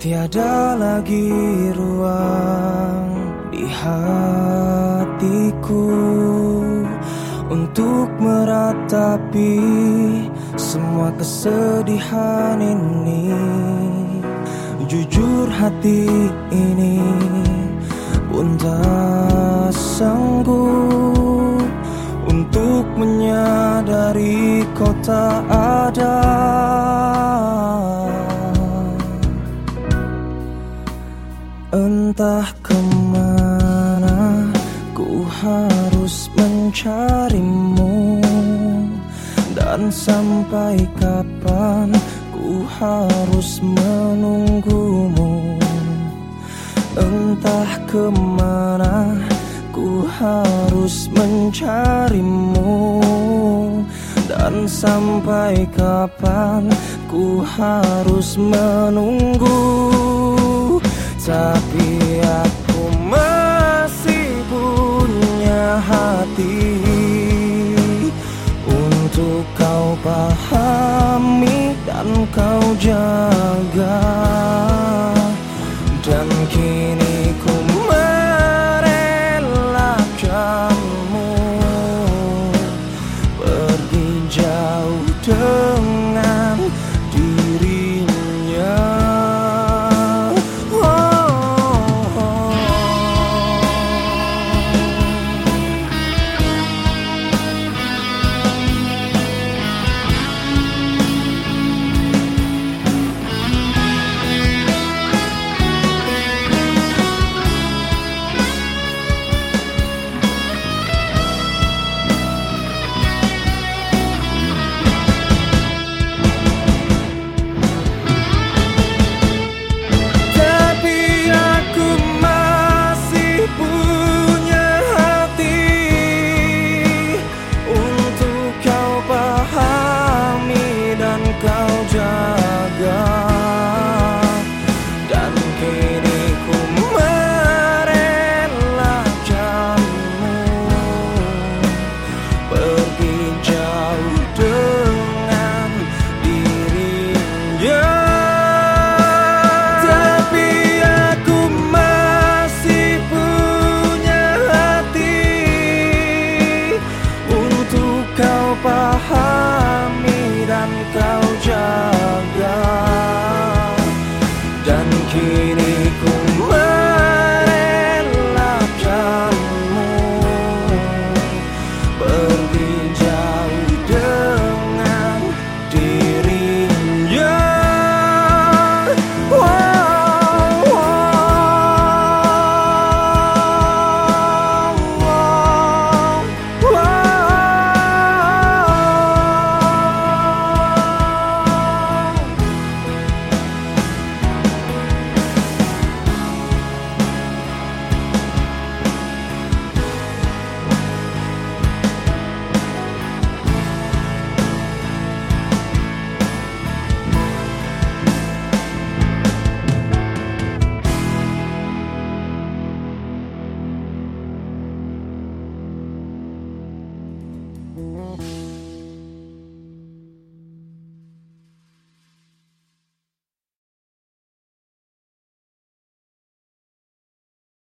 Tiada lagi ruang di hatiku Untuk meratapi semua kesedihan ini. Jujur hati ini pun tak sanggup Untuk menyadari kau Entah ke mana ku harus mencarimu. Dan sampai kapan ku harus menunggumu. Entah ke mana ku harus mencarimu. Dan sampai kapan ku harus menunggu tapi aku masih punya hati. Untuk kau pahami dan kau jaga